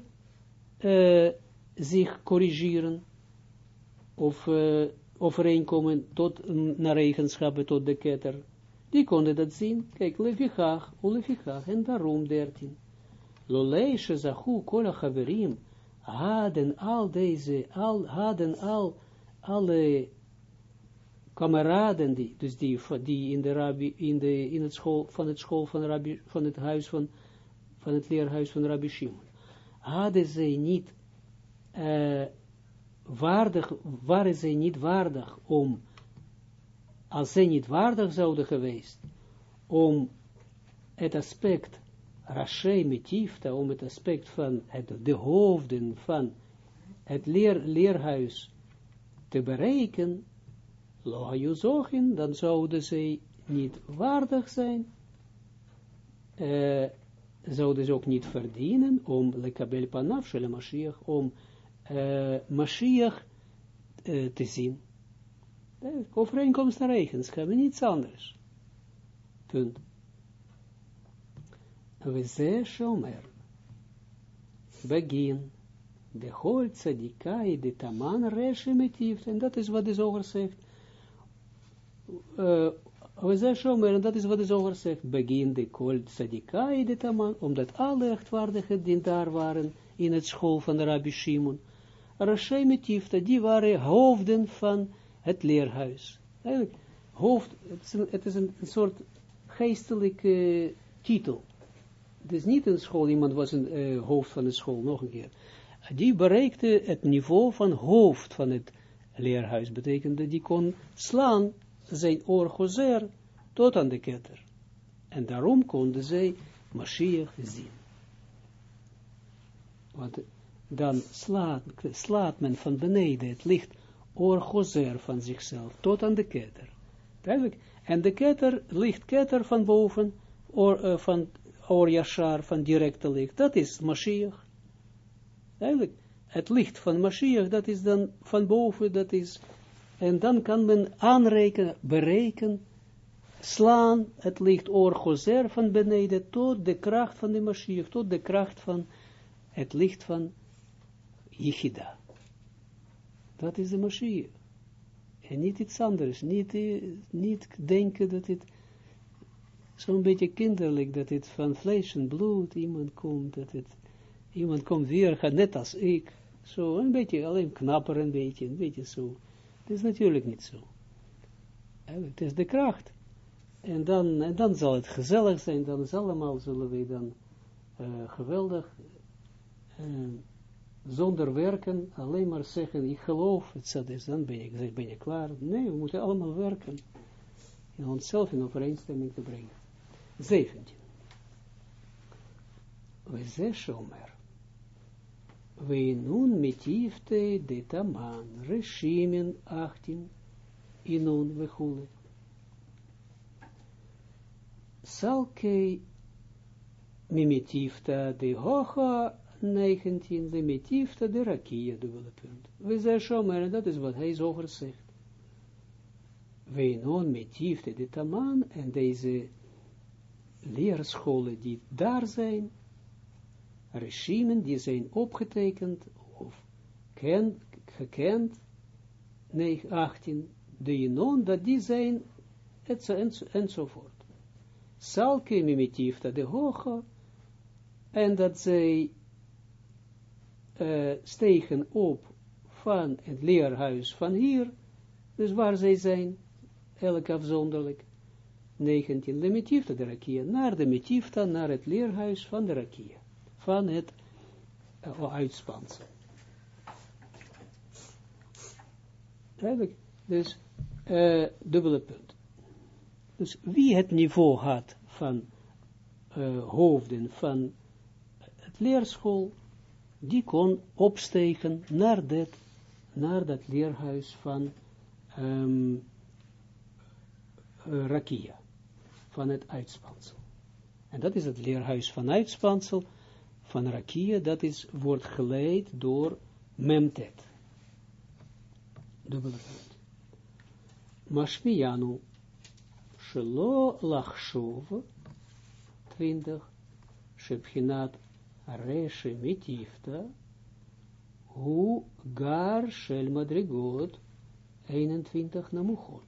[SPEAKER 1] uh, zich corrigeren, of uh, overeenkomen tot, naar eigenschappen tot de ketter, die konden dat zien. Kijk, levichach, levichach, en daarom dertien. Loleische zachu kola haverim, hadden al deze, al, hadden al, alle kameraden die, dus die, die in de rabbi, in de, in het school, van het school van rabbi, van het huis van, van het leerhuis van Rabbi Shimon, hadden zij niet uh, waardig, waren zij niet waardig om als zij niet waardig zouden geweest, om het aspect Rashi Metifta, om het aspect van het, de hoofden van het leer, leerhuis te bereiken, dan zouden zij niet waardig zijn, uh, zouden ze ook niet verdienen om lekabel panaf shel Mashiach, om uh, Mashiach uh, te zien. Overeenkomst naar eigenschappen, niets anders. Punt. We zeggen shomer. Begin. De hol tzadikai de taman reshemetief. En dat is wat de zoger zegt. Uh, we zeggen shomer, en dat is wat de zoger. Begin de hol tzadikai de taman. Omdat alle rechtvaardigen die daar waren in het school van de Rabbi Shimon. Reshemetief, die waren hoofden van het leerhuis. Eigenlijk, hoofd, het is een, het is een, soort geestelijke titel. Het is niet een school, iemand was een uh, hoofd van de school, nog een keer. Die bereikte het niveau van hoofd van het leerhuis, betekende die kon slaan zijn oor tot aan de ketter. En daarom konden zij Mashiach zien. Want dan slaat men van beneden het licht or gozer van zichzelf, tot aan de ketter. Duidelijk. En de ketter, licht ketter van boven, or, uh, van or yashar, van directe licht, dat is Mashiach. Duidelijk. Het licht van Mashiach, dat is dan van boven, dat is, en dan kan men aanrekenen, berekenen, slaan het licht or gozer van beneden, tot de kracht van de Mashiach, tot de kracht van het licht van Yichida. Dat is de Mashiach. En niet iets anders. Niet, niet denken dat het zo'n beetje kinderlijk, dat het van vlees en bloed iemand komt, dat het iemand komt weer, net als ik. Zo, een beetje, alleen knapper een beetje, een beetje zo. Het is natuurlijk niet zo. Het is de kracht. En dan, dan zal het gezellig zijn, dan is allemaal zullen we dan uh, geweldig zonder werken, alleen maar zeggen, ik geloof, het dan ben je, ben je klaar. Nee, we moeten allemaal werken. In onszelf in overeenstemming te brengen. 17. We zeggen shomer. We nun metifte de taman, reshimen 18, inun we hule. Salkei mimitifta de hocha 19, de metifta de rakia, dubbele punt. We zeggen shomer, dat is wat hij zoger zegt. We non metifta de taman, en deze leerscholen die daar zijn, regimen die zijn opgetekend, of ken, gekend, 18, de non, dat die zijn, enzovoort. salke mimitifta de hoge, en dat zij uh, stegen op van het leerhuis van hier, dus waar zij zijn, elk afzonderlijk, 19, de metifta de rakia, naar de metifta, naar het leerhuis van de rakia, van het uh. Duidelijk, dus uh, dubbele punt. Dus wie het niveau had van hoofden van het leerschool, die kon opstegen naar dat, naar dat leerhuis van um, Rakia, van het uitspansel. En dat is het leerhuis van uitspansel, van Rakia, dat is, wordt geleid door Memtet. Dubbele punt. Mashmiyanu, Shelo Lachshov, 20, Shebchinat Reshe Hu Gar Shel Madrigot, 21 Namuchot.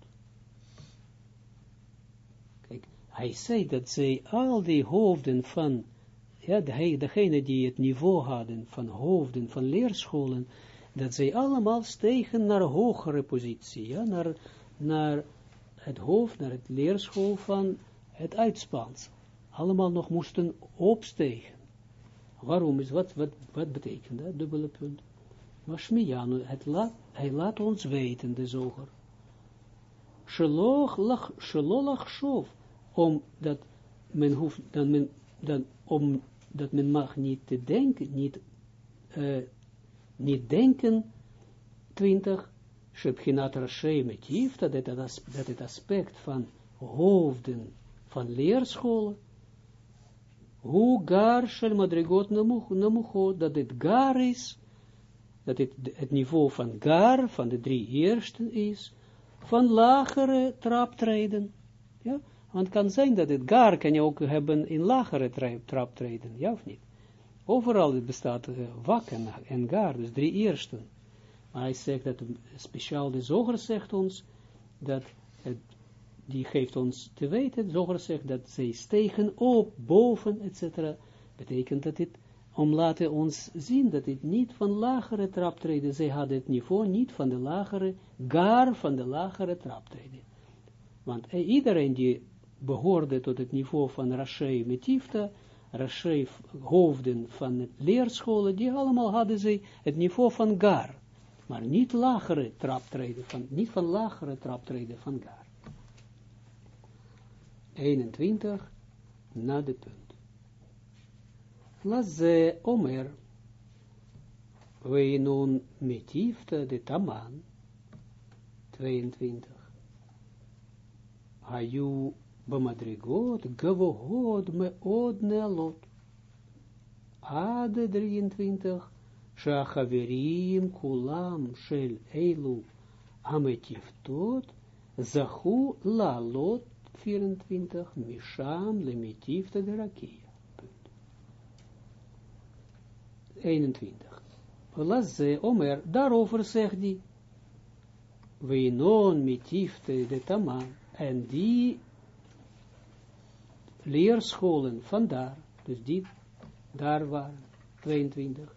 [SPEAKER 1] Kijk, hij zei dat zij al die hoofden van, ja, degene die het niveau hadden van hoofden van leerscholen, dat zij allemaal stegen naar hogere positie, ja, naar, naar het hoofd, naar het leerschool van het uitspansel. Allemaal nog moesten opstegen. Waarom is, wat, wat, wat betekent dat, dubbele punt? Maar Shmiyanu, het laat, hij laat ons weten, de zoger. Shalolach shov, omdat men hoeft, dan men, dan, om, dat men mag niet te denken, niet, uh, niet denken, 20, Shebchinat Metif, dat het aspect van hoofden van leerscholen, hoe gar shel madrigot namuchot, dat het gar is, dat het het niveau van gar, van de drie eersten is, van lagere traptreden. Ja, want het kan zijn dat het gar kan je ook hebben in lagere traptreden, ja of niet? Overal bestaat uh, en, en gar, dus drie eersten. Maar hij zegt dat, speciaal de zoger zegt ons, dat het die geeft ons te weten, zoger zegt dat zij stegen op, boven, etc. Betekent dat dit, om laten ons zien dat dit niet van lagere traptreden, zij hadden het niveau niet van de lagere, gar van de lagere traptreden. Want eh, iedereen die behoorde tot het niveau van Rashi Metifta, Rashi hoofden van het leerscholen, die allemaal hadden zij het niveau van gar, maar niet lagere traptreden, van, niet van lagere traptreden van gar. 21 na de punt. Laze omer, weinon metifte de taman, 22. Hayu bamadrigot gavohod me od nealot. Ade 23. Shachaverim kulam shel eilu ametiftot zahu lalot 24, Misham lemitifte de rakia. 21. Laze Omer, daarover zegt hij, non mitifte de taman, en die leerscholen vandaar, dus die daar waren, 22.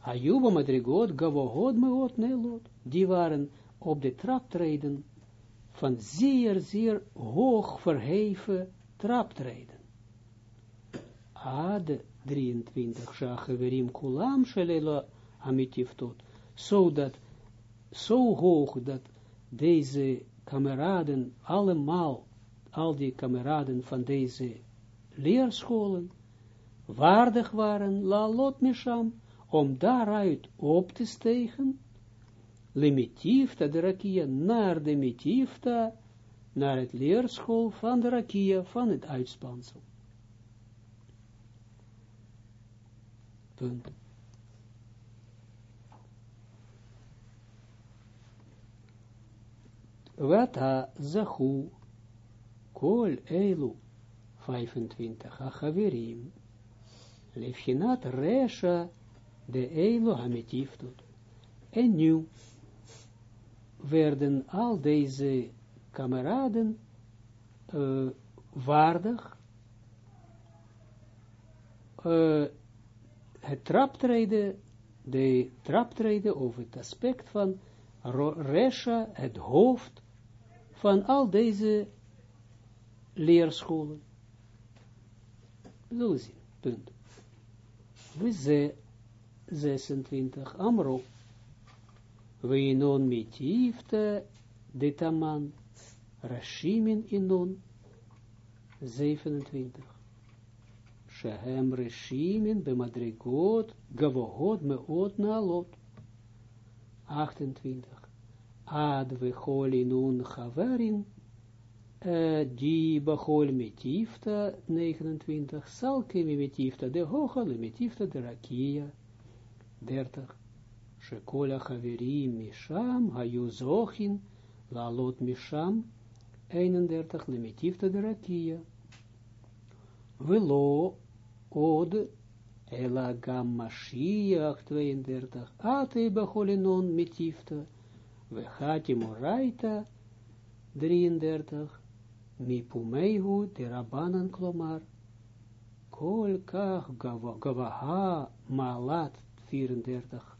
[SPEAKER 1] Ayuba madrigot, gavohod meot nelot, die waren op de traptreden van zeer, zeer hoog verheven traptreden. Ad 23, Shachaverim Kulam Shalela Amitiftot, zodat, zo hoog dat deze kameraden allemaal, al die kameraden van deze leerscholen, waardig waren, la lot misham, om daaruit op te stegen, limitifta de rakia naar de mitifta, naar het leerschool van de rakia, van het uitspansel. Punt. Wata zahu kol eilu 25 achaverim lefchinat resha de eilu hametiftut. En nu werden al deze kameraden uh, waardig uh, het traptreden, de traptreden of het aspect van Resha, het hoofd van al deze leerscholen. Zullen zien, punt. We ze 26, Amro, we non mitifte de taman, Rashimin inon, 27. Shehem Rashimin bemadrigot, gavogot meot naalot. 28. Ad vecholi nun chaverin, die bachol metifta, 29. Salke metifta de hocha, metifta de rakia, 30. Shekola chaverim misham, hayu zochin, lalot misham, 31. Limitifta de rakia. Velo, od, Ela gam Mashiach 32, Ate bacholinon mitifta, Vechati moraita 33, Mipumeihu de Rabbanan klomar, Kol kach gavaha malat 34,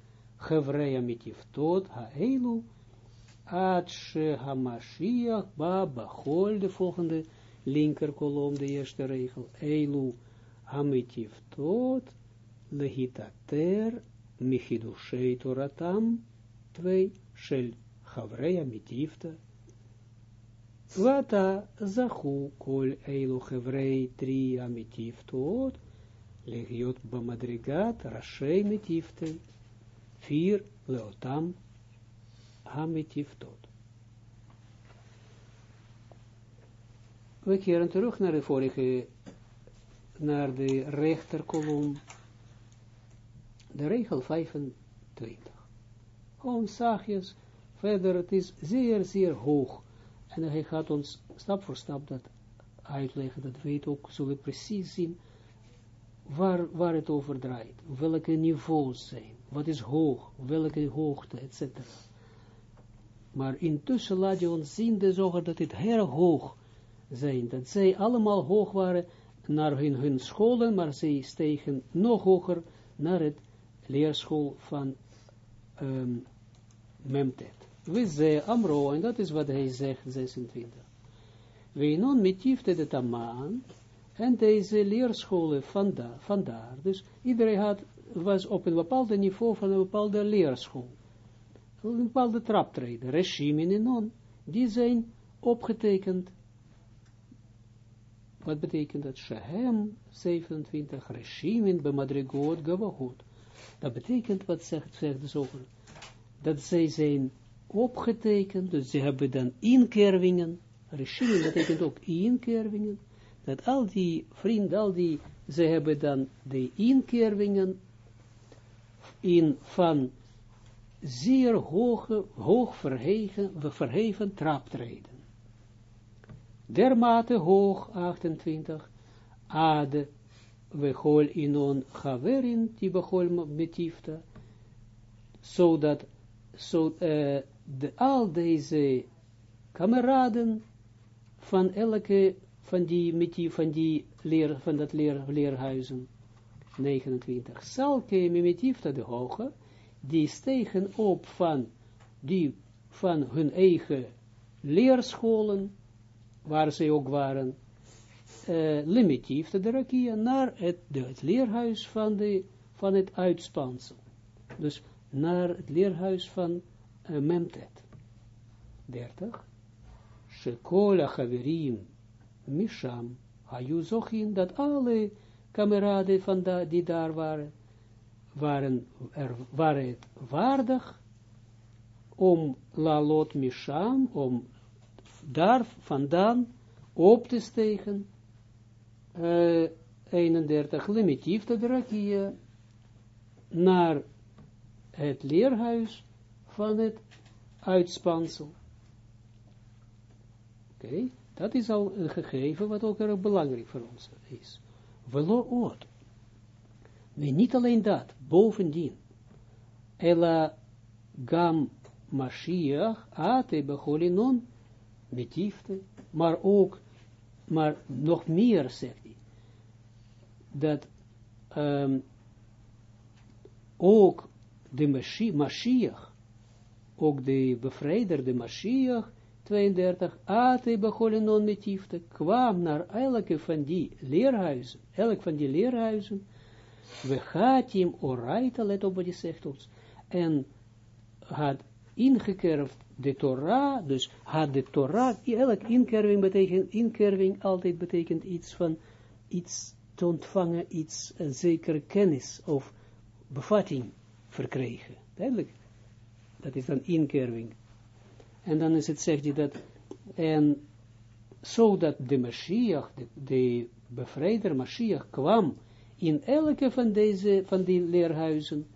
[SPEAKER 1] Gevreya mitiftot haelu, Ad she hamashiach ba bachol, de volgende linker kolom, de eerste regel, Eilu hamitiftot, lehitater michidushei toratam, twee, shel chavreya mitifta, Wata zachu kol eilu hevrei tri amitiftot, legiot bamadrigat rashei mitifte, vier leotam amitiftot. We keren terug naar de vorige, naar de rechterkolom, de regel 25. Gewoon zachtjes, verder, het is zeer, zeer hoog. En hij gaat ons stap voor stap dat uitleggen, dat weet ook, zullen precies zien waar, waar het over draait, welke niveaus zijn, wat is hoog, welke hoogte, etc. Maar intussen laat je ons zien, de zoger, dat het heel hoog zijn, dat zij allemaal hoog waren naar hun, hun scholen, maar zij stegen nog hoger naar het leerschool van um, Memtet. We ze Amro, en dat is wat hij zegt, 26. We non mitifte de tamaan, en deze leerscholen vandaar, vandaar. Dus iedereen had, was op een bepaald niveau van een bepaalde leerschool. Een bepaalde traptreden, regime en non, die zijn opgetekend. Wat betekent dat? Shehem 27, regime in bemadrigot gavagot. Dat betekent, wat zegt, zegt de zoger, dat zij zijn opgetekend, dus ze hebben dan inkervingen, regime betekent ook inkervingen, dat al die vrienden, al die, ze hebben dan de inkervingen in van zeer hoge, hoog verheven, verheven traptreden. Dermate hoog, 28, ade, we hol inon haverin, die behol metifta, zodat, zo, uh, de, al deze kameraden van elke, van die, met van die leer, van dat leer, leerhuizen, 29, salke mimitifta de hoge, die stegen op van, die, van hun eigen leerscholen, waar ze ook waren, uh, de rakia, naar het, de, het leerhuis van, de, van het uitspansel. Dus naar het leerhuis van uh, Memtet. 30. Shekola Haverim Misham Hayu Zochin, dat alle kameraden van da, die daar waren, waren, er, het waardig om Lalot Misham, om daar vandaan op te stegen, uh, 31 limitief de drakia, naar het leerhuis van het uitspansel. Oké, dat is al een gegeven wat ook erg belangrijk voor ons is. Velo oot. Niet alleen dat, bovendien. Ella gam Mashiach ate becholinon betiefte, maar ook, maar nog meer zegt hij, dat um, ook de Mashiach, ook de bevrijder, de Mashiach, 32, Ate Bacholinon metifte, kwam naar elke van die leerhuizen, elk van die leerhuizen, we gaat hem oraita, let op wat hij zegt ons, en had ingekerfd de Torah, dus had de Torah, elk inkerving betekent, inkerving altijd betekent iets van, iets te ontvangen, iets, een zekere kennis of bevatting verkregen. Duidelijk. Dat is dan inkerving. En dan is het, zegt hij dat, en zodat de Mashiach, de, de bevrijder Mashiach kwam in elke van deze, van die leerhuizen,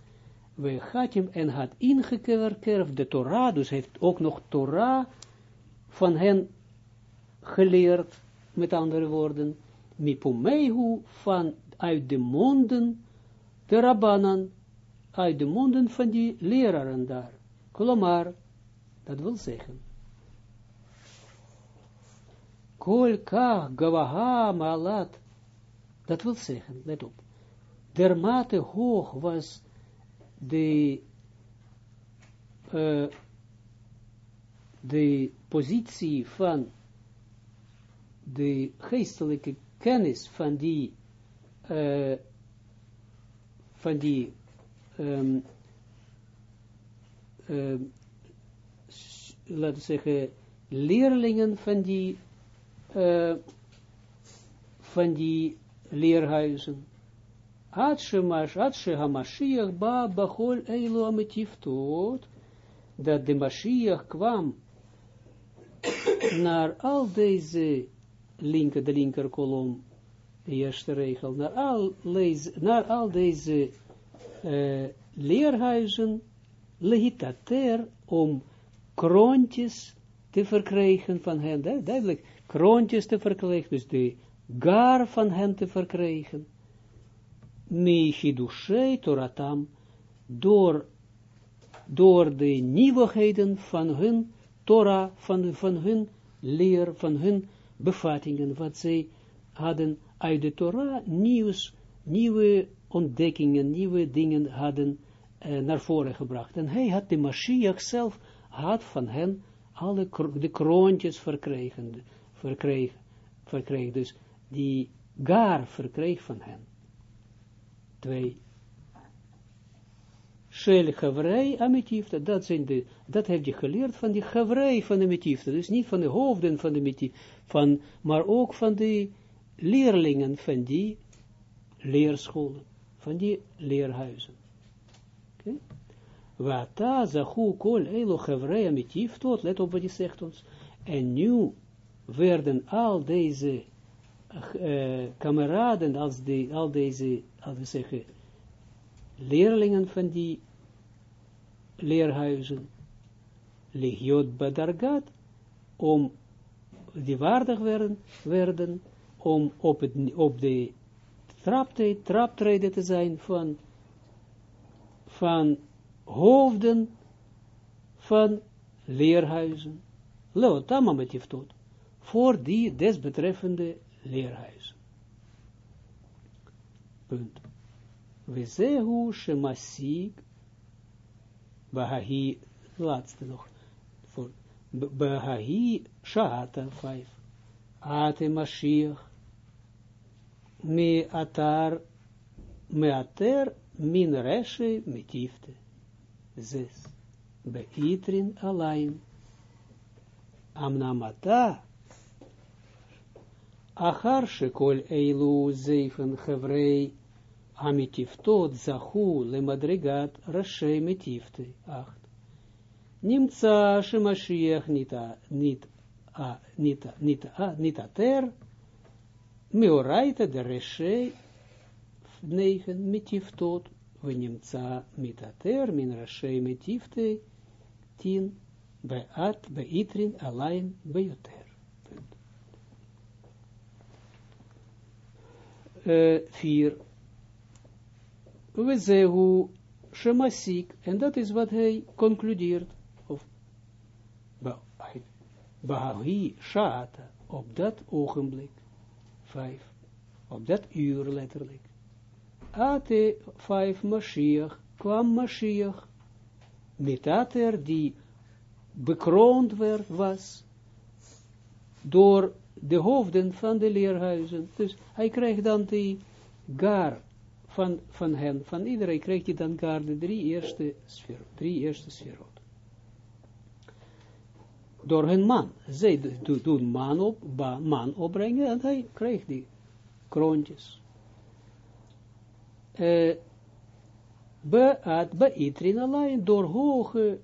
[SPEAKER 1] we had hem en had ingekerfd de Torah, dus heeft ook nog Torah van hen geleerd, met andere woorden, mipumehu van uit de monden, de Rabbanan, uit de monden van die leraren daar. Kolomar, dat wil zeggen. Kol kach gavaha malat, dat wil zeggen, let op, dermate hoog was de, uh, de positie van de geestelijke kennis van die, uh, van die um, laten we zeggen, leerlingen van die, uh, van die leerhuizen. Atshe HaMashiach ba bachol eilu ametiftot, dat de Mashiach kwam naar al deze linker, de linker kolom, de eerste regel, naar al, lees, naar al deze uh, leerhuizen, legitater, om kroontjes te verkrijgen van hen, duidelijk, kroontjes te verkrijgen, dus de gar van hen te verkrijgen, mi hidushei toratam, door, door de nieuwigheden van hun Torah, van, van hun leer, van hun bevattingen, wat zij hadden uit de Torah, nieuws, nieuwe ontdekkingen, nieuwe dingen hadden uh, naar voren gebracht. En hij had de Mashiach zelf, had van hen alle de kroontjes verkregen, verkreeg, verkreeg, dus die gar verkreeg van hen. Twee. Shel Havrei Ametifte, dat zijn de, dat heb je geleerd van die Havrei van de Ametifte, dus niet van de hoofden van de Ametifte, van, maar ook van de leerlingen van die leerscholen, van die leerhuizen. Oké? Wata zahu kol elo Havrei Ametifte, let op wat hij zegt ons, en nu werden al deze uh, kameraden, als die, al deze, als we zeggen, leerlingen van die leerhuizen, legiot badargat, om die waardig werden, werden om op, het, op de traptreden te zijn van, van hoofden van leerhuizen. Leo, tamam het tot. Voor die desbetreffende leerhuis. Punt. We zehu shemasig, bahahi, laatste nog, bahahi shahata, vijf, ate mashiach, me atar, me ater, min reshe, metifte, zes, beitrin alain, amnamata, Achar shekol eilu zeifen hevrei amitiftot zahu lemadrigat rashei metifte. Acht. Nimtza shemashiach nita nit a nita nita a nita ter meoraita de rashei negen metiftot venimtza mitater min rashei metifte tin beat beitrin alain beyoter. vier. We zehu shemasik, en dat is wat hij concludeert, of Bahahi Shata, op dat ogenblik, vijf, op dat uur letterlijk. Ate vijf Mashiach, kwam Mashiach, mitater die bekroond werd, was, door de hoofden van de leerhuizen. Dus hij kreeg dan die gar van, van hen, van iedereen kreeg hij dan gar de drie eerste sfeer, drie eerste sferot. Door hun man. Zij doen man, op, man opbrengen en hij kreeg die kroontjes. Uh, be itrin alleen door hoge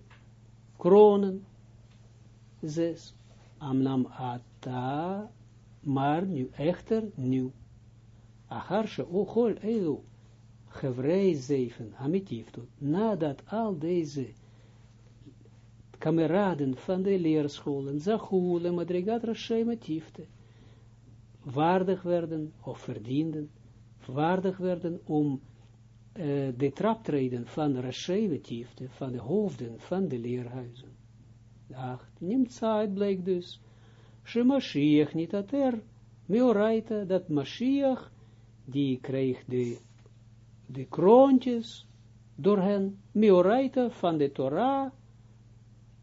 [SPEAKER 1] kronen. Zes. Amnam ata, maar nu echter nu. Acharshe ochol elu, gevrei zeven, amitivtut, nadat al deze kameraden van de leerscholen, zachule, madrigat rashem tifte, waardig werden, of verdienden, waardig werden om uh, de traptreden van rashem tifte, van de hoofden van de leerhuizen. Acht, neemt tijd bleek dus, she Mashiach niet ater, meoraita, dat Mashiach, die kreeg de, de kroontjes door hen, meoraita van de Torah,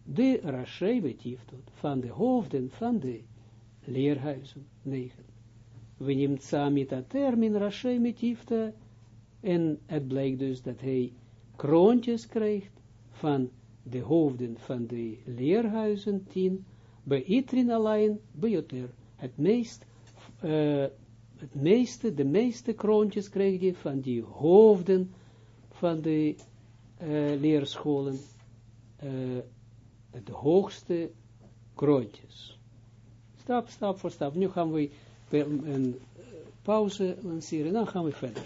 [SPEAKER 1] de Rashei betiftot, van de hoofden van de leerhuizen, negen. We neemt samit a termin betifta, en het blijkt dus dat hij kroontjes krijgt van de hoofden van de leerhuizen, tien, bij Itrin alleen, bij het meest, uh, het meeste, de meeste kroontjes krijg je van die hoofden van de uh, leerscholen, uh, het hoogste kroontjes. Stap, stap voor stap. Nu gaan we een pauze lanceren, dan gaan we verder.